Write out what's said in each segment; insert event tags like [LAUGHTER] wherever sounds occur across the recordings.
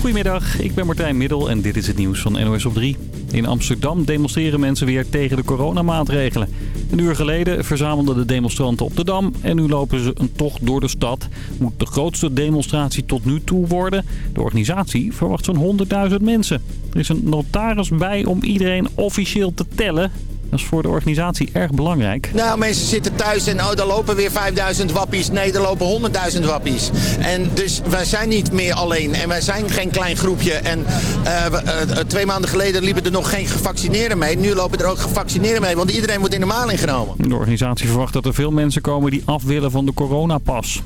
Goedemiddag, ik ben Martijn Middel en dit is het nieuws van NOS op 3. In Amsterdam demonstreren mensen weer tegen de coronamaatregelen. Een uur geleden verzamelden de demonstranten op de Dam en nu lopen ze een tocht door de stad. Moet de grootste demonstratie tot nu toe worden. De organisatie verwacht zo'n 100.000 mensen. Er is een notaris bij om iedereen officieel te tellen. Dat is voor de organisatie erg belangrijk. Nou, mensen zitten thuis en oh, er lopen weer 5000 wappies. Nee, er lopen 100.000 wappies. En dus wij zijn niet meer alleen. En wij zijn geen klein groepje. En uh, uh, twee maanden geleden liepen er nog geen gevaccineerden mee. Nu lopen er ook gevaccineerden mee, want iedereen wordt in de maling genomen. De organisatie verwacht dat er veel mensen komen die af willen van de coronapas.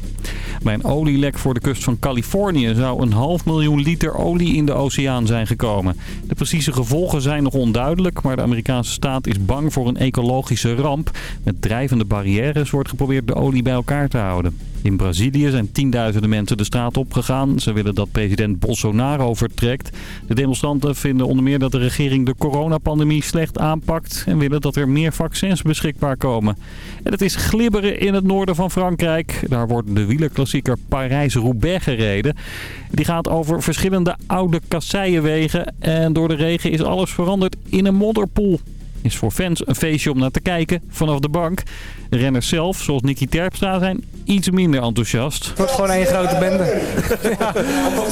Bij een olielek voor de kust van Californië zou een half miljoen liter olie in de oceaan zijn gekomen. De precieze gevolgen zijn nog onduidelijk, maar de Amerikaanse staat is bang voor een ecologische ramp. Met drijvende barrières wordt geprobeerd de olie bij elkaar te houden. In Brazilië zijn tienduizenden mensen de straat opgegaan. Ze willen dat president Bolsonaro vertrekt. De demonstranten vinden onder meer dat de regering de coronapandemie slecht aanpakt... en willen dat er meer vaccins beschikbaar komen. En het is glibberen in het noorden van Frankrijk. Daar wordt de wielerklassieker Parijs-Roubaix gereden. Die gaat over verschillende oude kasseienwegen. En door de regen is alles veranderd in een modderpoel is voor fans een feestje om naar te kijken vanaf de bank. De renners zelf, zoals Nicky Terpstra, zijn iets minder enthousiast. Het wordt gewoon een grote bende. ja. [LAUGHS]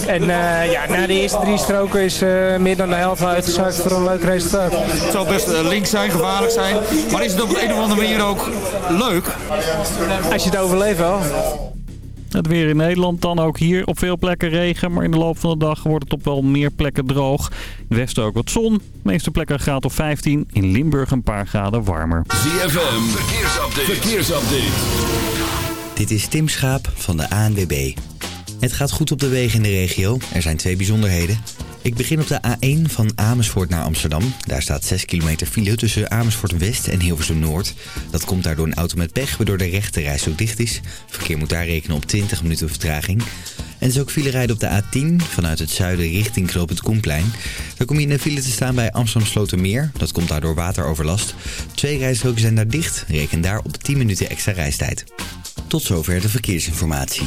En uh, ja, na de eerste drie stroken is uh, meer dan de helft uitgezakt voor een leuk resultaat. Het zal best uh, links zijn, gevaarlijk zijn. Maar is het op een of andere manier ook leuk? Als je het overleeft wel. Het weer in Nederland dan ook hier op veel plekken regen. Maar in de loop van de dag wordt het op wel meer plekken droog. In het westen ook wat zon. De meeste plekken een graad of 15. In Limburg een paar graden warmer. ZFM, verkeersupdate. verkeersupdate. Dit is Tim Schaap van de ANWB. Het gaat goed op de wegen in de regio. Er zijn twee bijzonderheden. Ik begin op de A1 van Amersfoort naar Amsterdam. Daar staat 6 kilometer file tussen Amersfoort West en Hilversum Noord. Dat komt daardoor een auto met pech, waardoor de rechte reis ook dicht is. Verkeer moet daar rekenen op 20 minuten vertraging. En er is ook file rijden op de A10 vanuit het zuiden richting Knoop het Koenplein. Daar kom je in de file te staan bij Amsterdam Slotermeer. Dat komt daardoor wateroverlast. Twee rijstroken zijn daar dicht. Reken daar op 10 minuten extra reistijd. Tot zover de verkeersinformatie.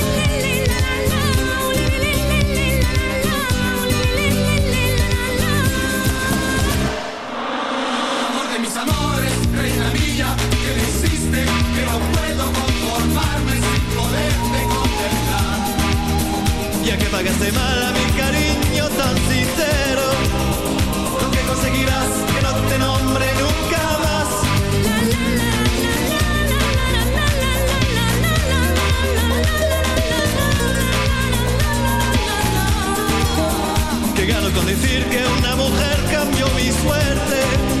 Pagaste mal a mi cariño tan sincero, lo que conseguirás que no te nombre nunca más. Que gano con decir que una mujer cambió mi suerte.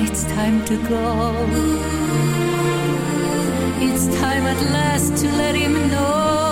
it's time to go. It's time at last to let him know.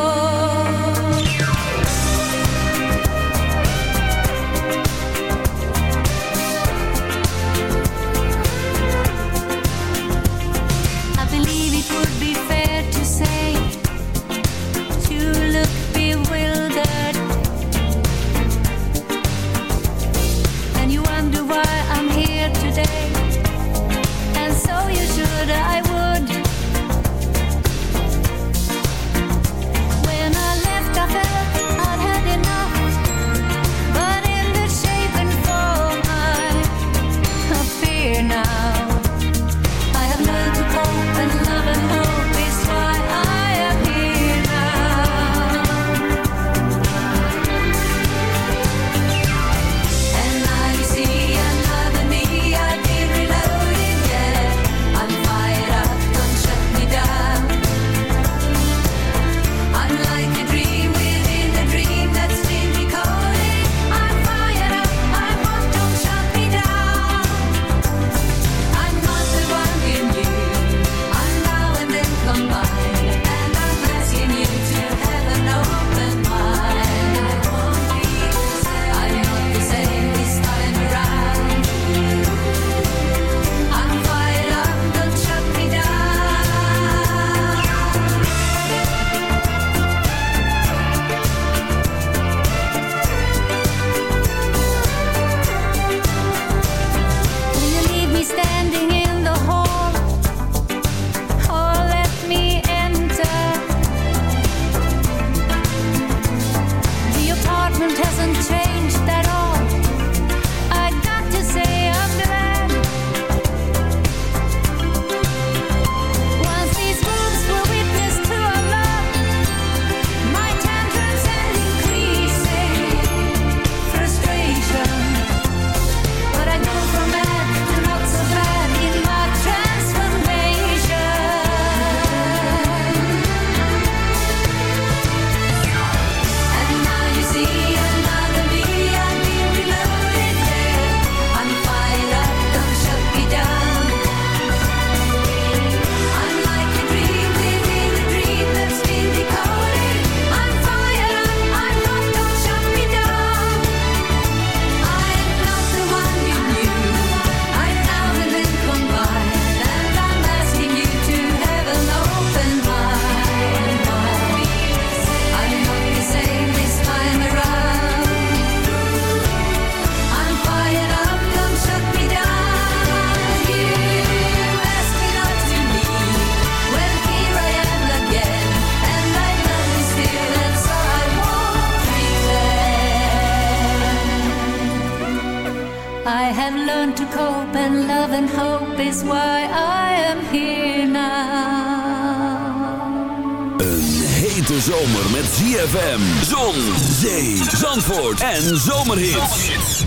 Zandvoort en zomerhits.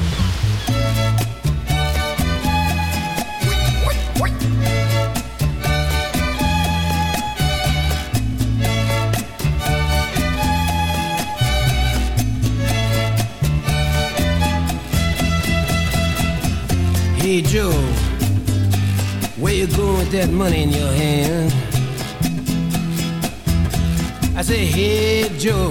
Hey Joe, where you going with that money in your hand? I say, hey Joe,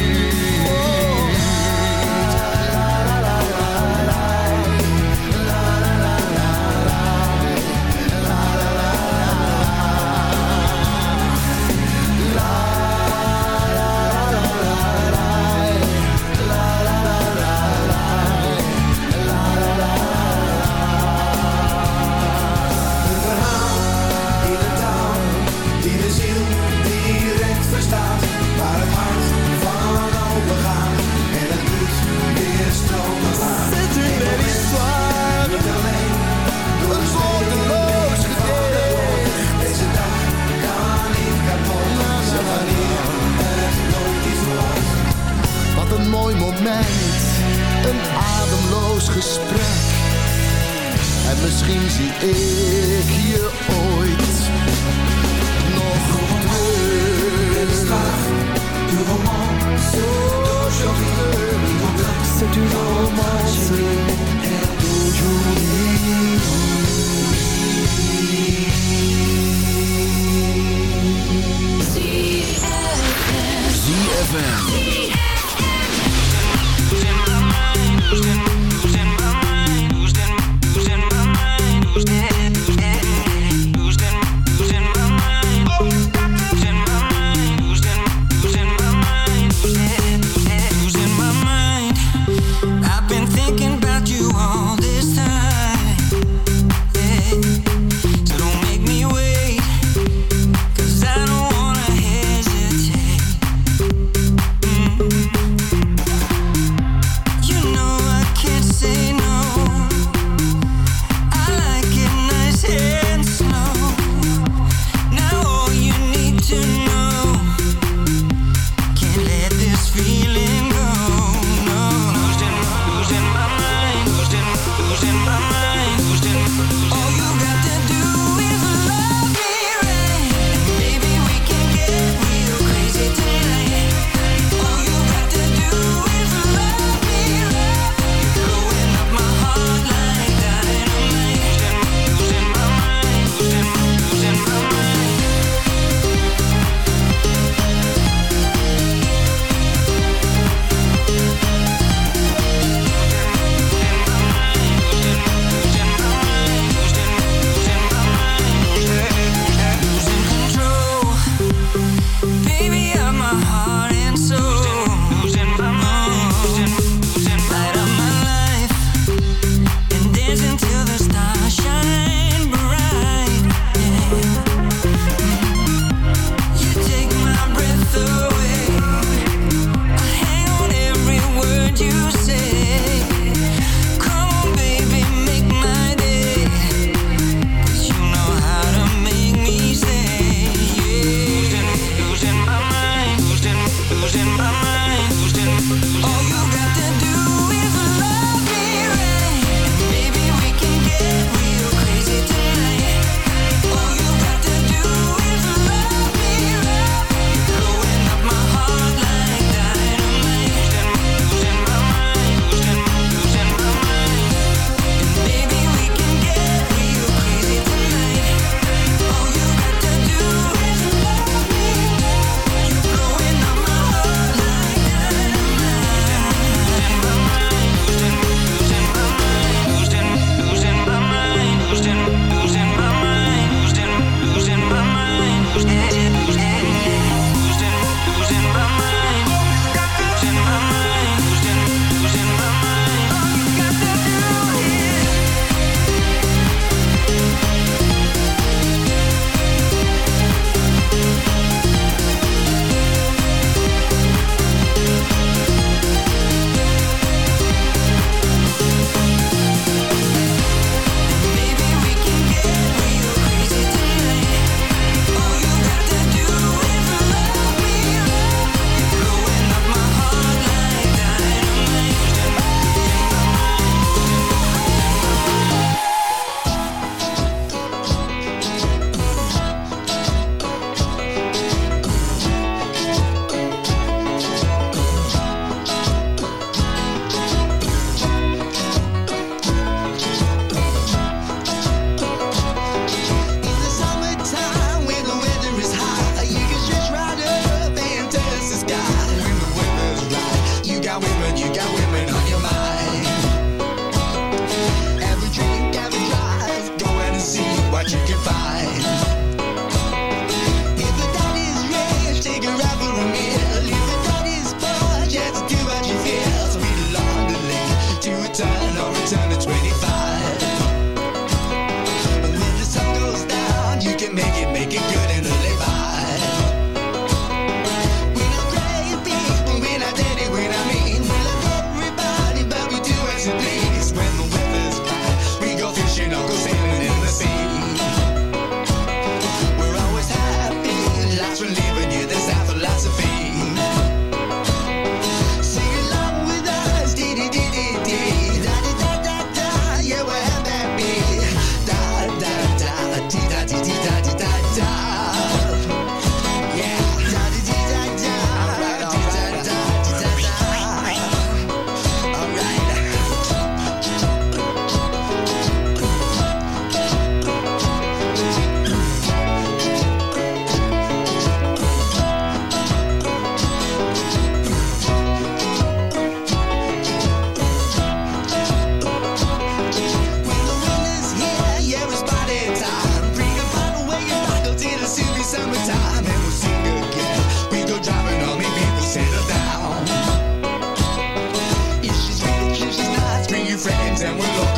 friends and we're going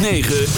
106.9